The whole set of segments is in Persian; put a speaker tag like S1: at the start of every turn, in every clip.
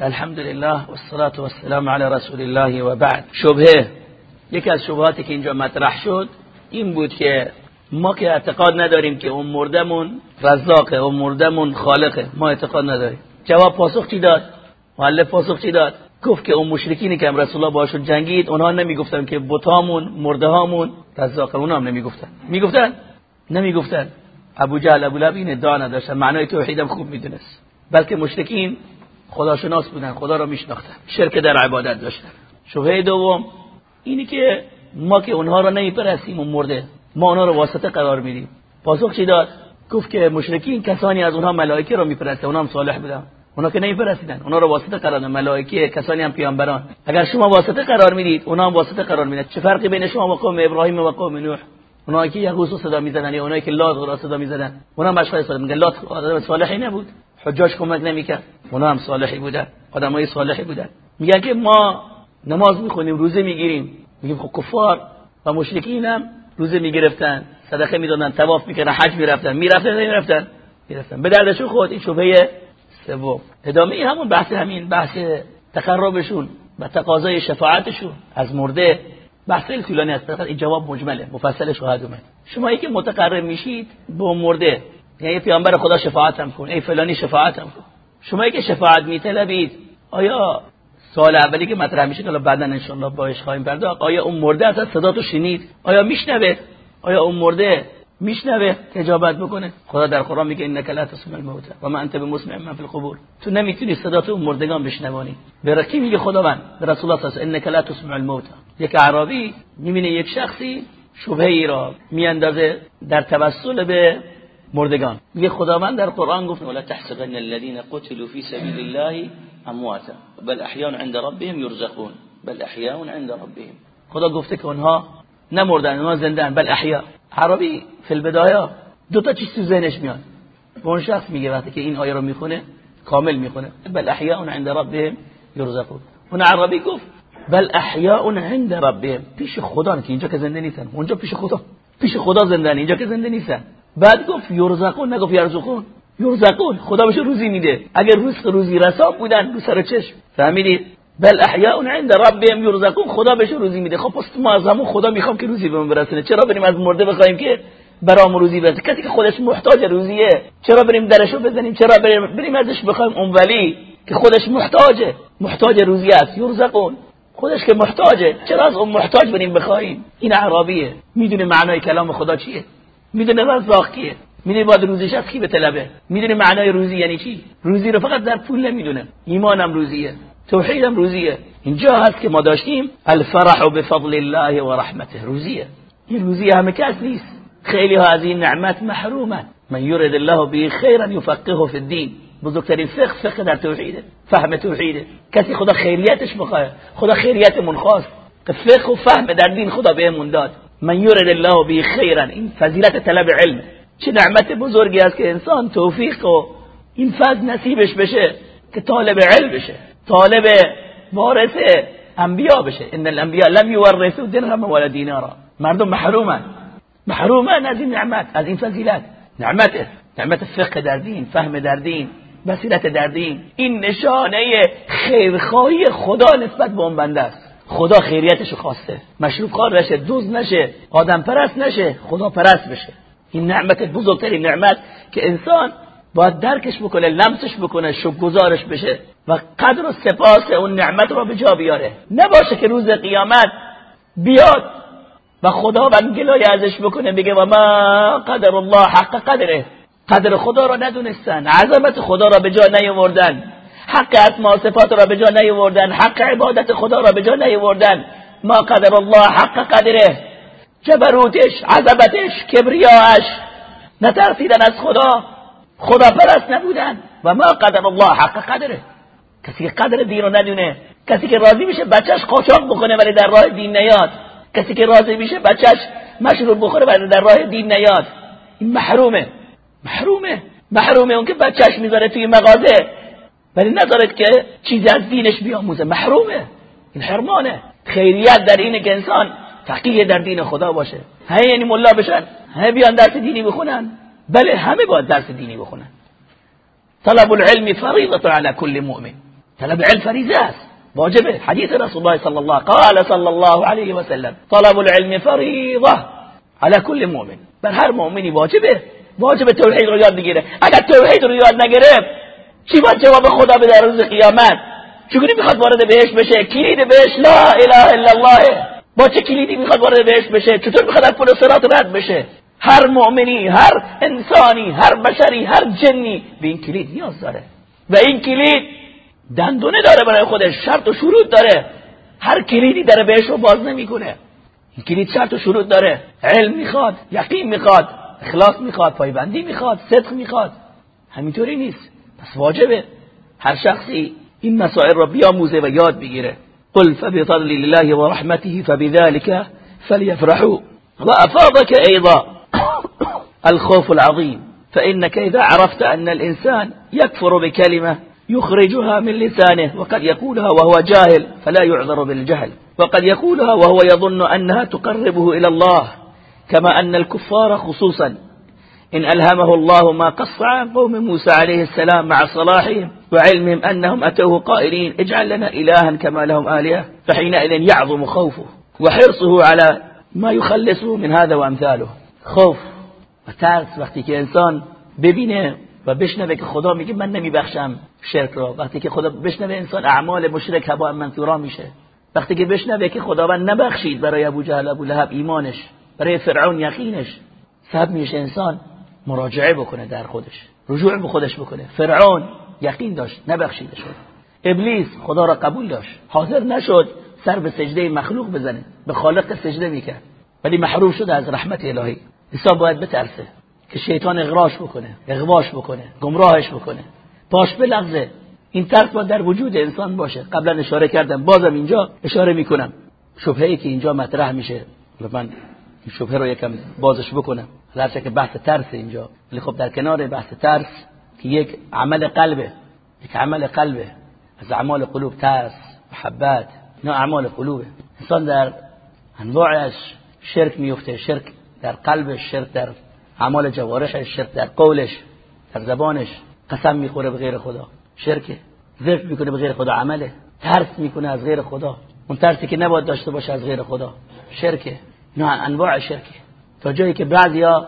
S1: الحمد لله والصلاة والسلام على رسول الله و بعد شبهه یکی از شبهاتی که اینجا مطرح شد این بود که ما که اعتقاد نداریم که اون مردمون رزاقه اون مردمون خالقه ما اعتقاد نداریم جواب پاسخ چی داد معلف پاسخ چی داد گفت که اون مشرکینی که رسول الله باشون جنگید اونها نمی‌گفتن که بتامون مردهامون رزاقه اونها هم نمی‌گفتن می‌گفتن نمی‌گفتن ابو جهل ابو لهب این ادعا نداشتن معنای توحیدم خوب می‌دونست بلکه مشرکین خداشناس بودن خدا را میشناختن شرک در عبادت داشتن. شبهه دوم اینی که ما که اونها را نمیپرستیم و مرده ما اونها رو واسطه قرار میدیم. پاسخ چی داد؟ گفت که مشرکین کسانی از اونها ملائکه را میپرستن اونها هم صالح بودن. اونا که نمیپرستیدن اونا رو واسطه قرار دادن ملائکه کسانی هم پیامبران. اگر شما واسطه قرار می‌دید اونا هم واسطه قرار میدن. چه فرقی بین شما و قوم ابراهیم و قوم نوح؟ اونایی که یغوس صدا می‌زدن یا اونایی که لات را صدا می‌زدن. اونا صدا میگن لات آدم صالحی نبود. حجاج کمک نمی‌کرد. اونا هم صالحی بودن. آدمای صالحی بودن. میگن که ما نماز می‌خونیم روزه می‌گیریم. میگیم خب کفار و مشرکین هم روزه می‌گرفتن صدقه می‌دادن طواف می‌کردن حج می‌رفتن. می‌رفتن نمی‌رفتن؟ می‌رفتن. به دردشون خود این شبهه سوم. ادامه همون بحث همین بحث تقربشون و تقاضای شفاعتشون از مرده. بحث طولانی است. فقط این جواب مجمله. مفصل شاهد اومد. شما یکی متقرب میشید به مرده. یعنی پیامبر خدا شفاعت هم کن ای فلانی شفاعت هم کن. شما که شفاعت میطلبید آیا سال اولی که مطرح میشه حالا بعدا ان شاء الله باش خواهیم پرداخت آیا اون مرده از صدا تو شنید؟ آیا میشنوه؟ آیا اون مرده میشنوه؟ اجابت بکنه. خدا در قرآن میگه انک لا تسمع الموتى و ما انت بمسمع من فی القبور. تو نمی‌تونی صدا تو مردگان بشنوانی. به کی میگه خداوند به رسول الله صلی الله لا تسمع الموتى یک عربی می‌بینه یک شخصی شبهه ای را میاندازه در توسل به مردگان. میگه خداوند در قرآن گفت ولا تحسبن الذين قتلوا في سبيل الله امواتا. بل احياء عند ربهم يرزقون بل احياء عند ربهم. خدا گفته که اونها نمردن اونها زندن بل احیا عربی فی البدایا دو تا چیز تو ذهنش میاد. اون شخص میگه وقتی که این آیه رو می‌خونه کامل می‌خونه. بل احیاء عند ربهم یرزقون. اون عربی گفت بل احیاء عند ربهم. پیش خدا که اینجا که زنده نیستن. اونجا پیش خدا. پیش خدا زندن اینجا که زنده نیستن. بعد گفت یرزقون. نگفت یرزقون. یرزقون. خدا بهش روزی میده. اگر رزق روزی رساب بودن رو سر چشم. فهمیدید بل احیاء عند ربهم یرزقون. خدا بهش روزی میده. خب پس ما از همون خدا می‌خوام که روزی بهمون برسونه چرا بریم از مرده بخوایم که برام روزی برسه؟ کسی که خودش محتاج روزیه. چرا بریم درشو بزنیم؟ چرا بریم؟ بریم ازش بخوایم اون ولی که خودش محتاجه. محتاج روزی است. یرزقون. خودش که محتاجه. چرا از اون محتاج بریم بخوایم این اعرابیه می‌دونه معنای کلام خدا چیه؟ می‌دونه رزاق کیه می‌دونه باید روزیش از کی به طلبه؟ می‌دونه معنای روزی یعنی چی؟ روزی رو فقط در پول نمی‌دونه. ایمانم روزیه. توحیدم روزیه. اینجا هست که ما داشتیم الفرح بفضل الله و رحمته. روزیه. این روزی همه کس نیست. خیلی ها از این نعمت محرومن من یرد الله به خیرا یفقهه فی الدین. بزرگترین فقه فقه در توحیده. فهم توحیده. کسی خدا خیریتش بخواه خدا خیریت من خواست. فقه و فهم در دین خدا بهمون داد. من یرد الله به خیرا این فضیلت طلب علم. چه نعمت بزرگی است که انسان توفیق و این فضل نصیبش بشه که طالب علم بشه طالب وارث انبیا بشه. ان الانبیا لم یورثوا درهم ولا دینارا. مردم محرومن. محرومن از این نعمت از این فضیلت. نعمت نعمت فقه در دین فهم در دین بصیرت در دین. این نشانه خیرخواهی خدا نسبت به اون بنده است. خدا خیریتش خواسته. مشروب کار نشه دوز نشه آدم پرست نشه خدا پرست بشه. این نعمت بزرگترین نعمت که انسان باید درکش بکنه لمسش بکنه شکرگزارش بشه و قدر و سپاس اون نعمت رو به جا بیاره. نباشه که روز قیامت بیاد و خدا گلای ازش بکنه بگه و ما قدر الله حق قدره. قدر خدا را ندونستن عظمت خدا را به جا نیاوردن. حق اسما صفات را به جا نیاوردن حق عبادت خدا را به جا نیاوردن. ما قدر الله حق قدره. جبروتش عظمتش کبریاش. نترسیدن از خدا خدا پرست نبودن. و ما قدر الله حق قدره. کسی که قدر دین رو ندونه کسی که راضی میشه بچهش قاچاق بکنه ولی در راه دین نیاد. کسی که راضی میشه بچهش مشروب بخوره ولی در راه دین نیاد. این محرومه. محرومه. محرومه اون که بچهش می‌ذاره توی مغازه. ولی ندارد که چیزی از دینش بیاموزه. محرومه. این حرمانه. خیریت در اینه که انسان فقیه در دین خدا باشه. همه یعنی ملا بشن همه بیان درس دینی بخونن. بله همه باید درس دینی بخونن. طلب العلم فریضه على كل مؤمن. طلب علم فریضه است. واجبه. حدیث رسول الله صلی الله قال صلی الله علیه و سلم طلب العلم فریضه على كل مؤمن. بر هر مؤمنی واجبه. واجب توحید رو یاد بگیره. اگر توحید رو یاد نگرفت چی باید جواب خدا به در روز قیامت؟ چگونه می‌خواد وارد بهش بشه؟ کلید بهش لا اله الا الله. با چه کلیدی می‌خواد وارد بهش بشه؟ چطور می‌خواد از پل رد بشه؟ هر مؤمنی هر انسانی هر بشری هر جنی به این کلید نیاز داره. و این کلید دندونه داره برای خودش شرط و شروط داره. هر کلیدی داره بهش رو باز نمی‌کنه. این کلید شرط و شروط داره. علم می‌خواد یقین می‌خواد اخلاص می‌خواد پایبندی می‌خواد صدق می‌خواد. همینطوری نیست. واجبه. هر شخصی این مسائل را بیاموزه و یاد بگیره. قل فبفضل الله ورحمته فبذلك فليفرحوا. وأفاضك أيضا. الخوف العظيم. فإنك إذا عرفت أن الإنسان يكفر بكلمة يخرجها من لسانه وقد يقولها وهو جاهل فلا يعذر بالجهل. وقد يقولها وهو يظن أنها تقربه إلى الله. كما أن الكفار خصوصا إن ألهمه الله ما قص عن قوم موسى عليه السلام مع صلاحهم وعلمهم أنهم أتوه قائلين اجعل لنا إلها كما لهم آلهة. فحينئذ يعظم خوفه وحرصه على ما يخلصه من هذا وأمثاله. خوف. و ترس وقتی که انسان ببینه و بشنوه که خدا میگه من نمیبخشم شرک را. وقتی که خدا بشنوه انسان اعمال مشرک هوا منصورا میشه. وقتی که بشنوه که خداوند نبخشید برای ابو جهل ابو لهب ایمانش برای فرعون یقینش. سبب میشه انسان مراجعه بکنه در خودش. رجوع به خودش بکنه. فرعون یقین داشت نبخشیده شد. ابلیس خدا را قبول داشت. حاضر نشد سر به سجده مخلوق بزنه. به خالق سجده می‌کرد. ولی محروم شد از رحمت الهی. انسان باید بترسه که شیطان اغراش بکنه اغواش بکنه گمراهش بکنه. پاش بلغزه این ترس باید در وجود انسان باشه. قبلا اشاره کردم. بازم اینجا اشاره می‌کنم. شبهه که اینجا مطرح میشه. من این شبهه رو یکم بازش بکنم. هرچه که بحث ترس اینجا. ولی خب در کنار بحث ترس که یک عمل قلبه. یک عمل قلبه. از اعمال قلوب ترس محبت نه اعمال قلوبه. انسان در انواعش شرک میفته. شرک در قلبش شرک در اعمال جوارحش شرک در قولش در زبانش قسم می‌خوره به غیر خدا. شرکه ذکر می‌کنه به غیر خدا. عمله ترس می‌کنه از غیر خدا. اون ترسی که نباید داشته باشه از غیر خدا. شرکه نه انواع شرکه. تا جایی که بعضیا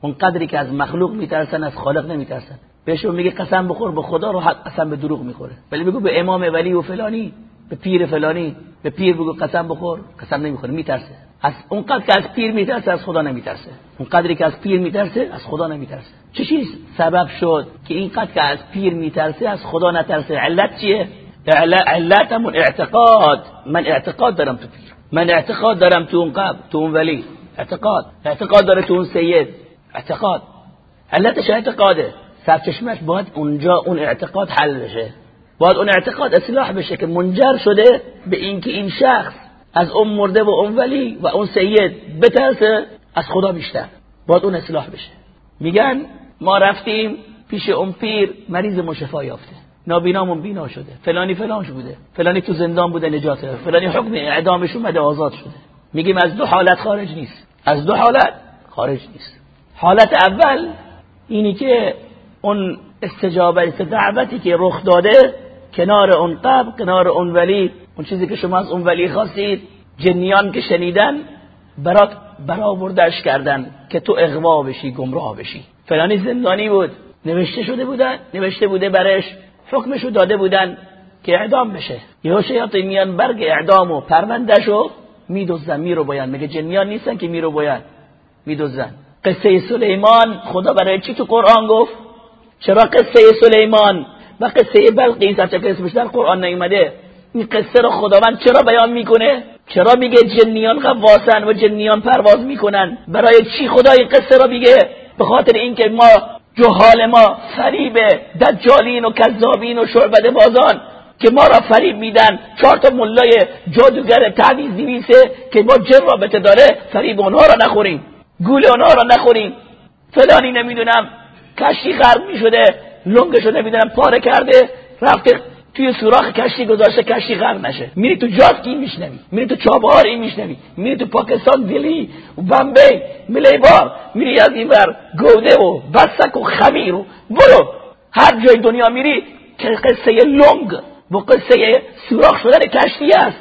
S1: اون قدری که از مخلوق میترسن از خالق نمیترسن. بهشون میگه قسم بخور به خدا رو قسم به دروغ می‌خوره. ولی میگو به امام ولی و فلانی به پیر فلانی به پیر بگو قسم بخور قسم نمی‌خوره میترسه. از اون قدر که از پیر میترسه از خدا نمیترسه. اون قدری که از پیر میترسه از خدا نمیترسه. چه چیز سبب شد که این قدر که از پیر میترسه از خدا نترسه؟ علت چیه؟ علت اعتقاد. من اعتقاد دارم تو پیر. من اعتقاد دارم تو اون قبر تو اون ولی. اعتقاد. اعتقاد داره تو اون سید. اعتقاد. علتش اعتقاده. سرچشمش باید اونجا اون اعتقاد حل بشه. باید اون اعتقاد اصلاح بشه که منجر شده به اینکه این شخص از اون مرده و اون ولی و اون سید بترسه از خدا بیشتر. باید اون اصلاح بشه. میگن ما رفتیم پیش اون پیر مریض مشفا یافته. نابینامون بینا شده. فلانی فلانش بوده. فلانی تو زندان بوده نجات فلانی حکم اعدامش اومده آزاد شده. میگیم از دو حالت خارج نیست. از دو حالت خارج نیست. حالت اول اینی که اون استجابت دعوتی که رخ داده کنار اون قبل کنار اون ولی اون چیزی که شما از اون ولی خواستید جنیان که شنیدن برات برآوردش کردن که تو اغوا بشی گمراه بشی. فلانی زندانی بود. نوشته شده بودن نوشته بوده برش. حکمشو داده بودن که اعدام بشه. یهو شیاطین میان برگ اعدام و پروندهشو میدوزن میرو باید میگه جنیان نیستن که میرو باید میدوزن؟ قصه سلیمان خدا برای چی تو قرآن گفت؟ چرا قصه سلیمان و قصه بلقیس هرچه که اسمش در قرآن نیومده این قصه رو خداوند چرا بیان می‌کنه؟ چرا میگه جنیان غواصن و جنیان پرواز می‌کنن؟ برای چی خدا این قصه رو میگه؟ به خاطر اینکه ما جهال ما فریب دجالین و کذابین و شعبده بازان که ما را فریب میدن. چهار تا ملای جادوگر تعویز دیویسه که ما جن رابطه داره فریب اونها را نخوریم. گول اونها را نخوریم. فلانی نمی‌دونم کشتی غرق می‌شده لنگش رو نمی‌دونم پاره کرده رفته توی سوراخ کشتی گذاشته کشتی غرق نشه. میری تو جاز این میشنوی؟ میری تو چابهار این میشنوی؟ میری تو پاکستان دلی و بمبی ملیبار میری از این بر گوده و بسک و خمیر و برو. هر جای دنیا میری که قصه لنگ با قصه سوراخ شدن کشتی است.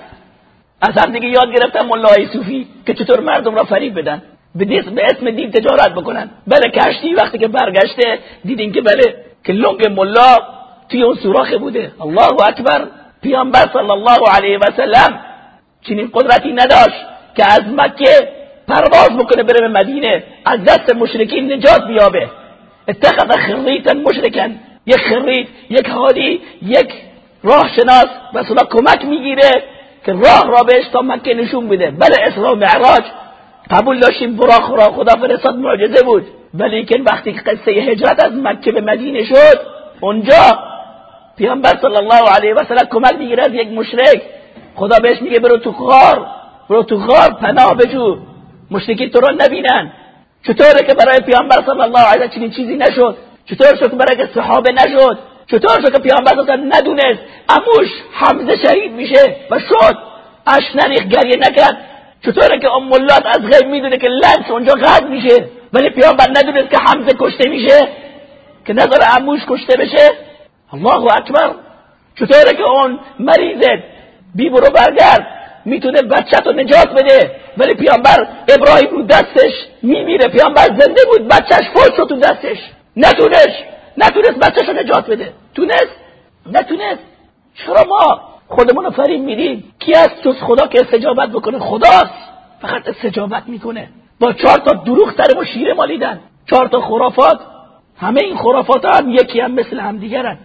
S1: از هم دیگه یاد گرفتن ملای صوفی که چطور مردم را فریب بدن. به اسم دین تجارت بکنن. بله کشتی وقتی که برگشته دیدیم که بله که لنگ ملا توی اون سوراخ بوده. الله اکبر. پیامبر صلی الله علیه و سلم چنین قدرتی نداشت که از مکه پرواز بکنه بره به مدینه از دست مشرکین نجات بیابه. اتخذ خریتا مشرکن. یک خرید یک حالی یک راه شناس کمک می‌گیره که راه را بهش تا مکه نشون بده. بله اسراء معراج. قبول داشتیم براخ خدا خدا فرستاد معجزه بود. ولی که وقتی قصه هجرت از مکه به مدینه شد اونجا پیامبر صلی الله علیه و سلم کمک می‌گیره از یک مشرک. خدا بهش میگه برو تو غار. برو تو غار پناه بجو. مشرکی تو رو نبینن. چطوره که برای پیامبر صلی الله علیه چنین چیزی نشد؟ چطور شد که برای صحابه نشد؟ چطور شد که پیامبر صلی ندونست؟ اموش حمزه شهید میشه و شد. اش نریخ گریه نکرد. چطوره که ام از غیب می‌دونه که لنس اونجا قد میشه ولی پیامبر ندونست که حمزه کشته میشه؟ که نظر اموش کشته بشه؟ الله اکبر. چطوره که اون مریضه؟ بی برو برگرد. می‌تونه بچه رو نجات بده. ولی پیامبر ابراهیم رو دستش میمیره. پیامبر زنده بود. بچهش فوت شد تو دستش. نتونست. نتونست بچهش رو نجات بده. تونست؟ نتونست. چرا ما خودمون رو فریم میدیم؟ کی از جز خدا که استجابت بکنه؟ خداست. فقط استجابت می‌کنه. با چهار تا دروغ سر ما شیره مالیدن. چهار تا خرافات. همه این خرافات هم یکی هم مثل هم دیگرن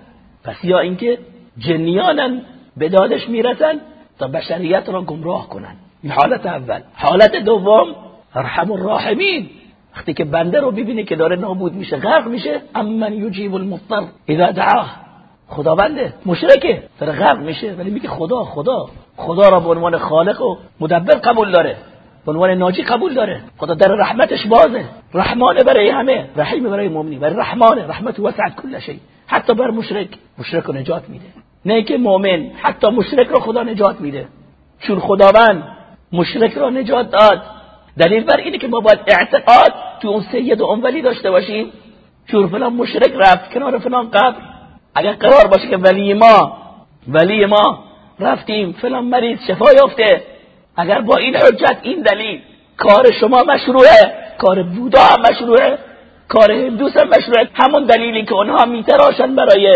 S1: پس یا اینکه جنیانن به دادش می‌رسن تا بشریت را گمراه کنن. این حالت اول. حالت دوم ارحم الراحمین. وقتی که بنده رو ببینه که داره نابود میشه غرق میشه امن یجیب المضطر. اذا دعاه. خداونده مشرکه. داره غرق میشه ولی میگه خدا خدا. خدا را به عنوان خالق و مدبر قبول داره. به عنوان ناجی قبول داره. خدا در رحمتش بازه. رحمانه برای همه. رحیم برای مؤمنی برای رحمانه. رحمت وسعت کل شی. حتی بر مشرک. مشرک رو نجات میده. نه که مؤمن. حتی مشرک رو خدا نجات میده. چون خداوند مشرک رو نجات داد. دلیل بر اینه که ما باید اعتقاد تو اون سید و ولی داشته باشیم. چون فلان مشرک رفت کنار فلان قبر. اگر قرار باشه که ولی ما ولی ما رفتیم فلان مریض شفا یافته. اگر با این حجت این دلیل کار شما مشروعه کار بودا هم مشروعه کار هندوس هم مشروعه همون دلیلی که اونها میتراشن برای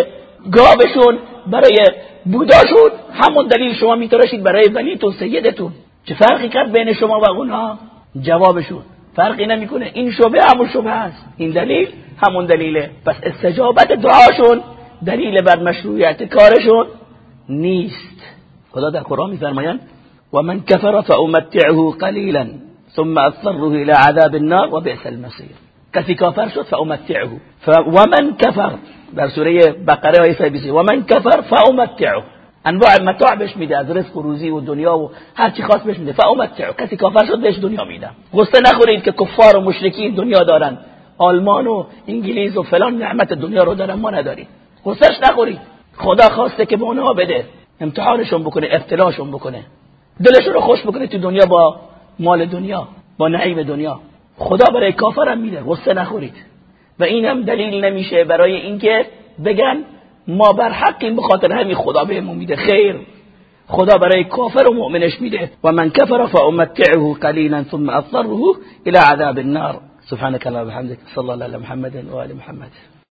S1: گابشون برای بوداشون همون دلیل شما میتراشید برای ولیتون سیدتون. چه فرقی کرد بین شما و اونها؟ جوابشون. فرقی نمی‌کنه. این شبه همون شبه هست. این دلیل همون دلیله. پس استجابت دعاشون دلیل بر مشروعیت کارشون نیست. خدا در قرآن میفرمایند و من کفر فامتعه قلیلا ثم اضطره الى عذاب النار و بئس المصیر کسی کافر شد فامتعه و من کفر در سوره بقره آیه و من کفر فامتعه انواع متاع بهش میده. از رزق و روزی و دنیا و هر چی خواست بهش میده. فامتعه کسی کافر شد بهش دنیا میده. غصه نخورید که کفار و مشرکین دنیا دارن. آلمان و انگلیس و فلان نعمت دنیا رو دارن. ما نداریم. غصهش نخورید. خدا خواسته که به اونها بده. امتحانشون بکنه ابتلاشون بکنه. دلشون رو خوش بکنه تو دنیا با مال دنیا با نعیم دنیا. خدا برای کافرم میده غصه نخورید. و این هم دلیل نمیشه برای اینکه بگن ما بر حقیم بخاطر همین خدا بهمون میده. خیر. خدا برای کافر و مؤمنش میده. و من کفر فامتعه قلیلا ثم اضطره الى عذاب النار. سبحانك اللهم وبحمدك صلى الله على محمد وآل محمد.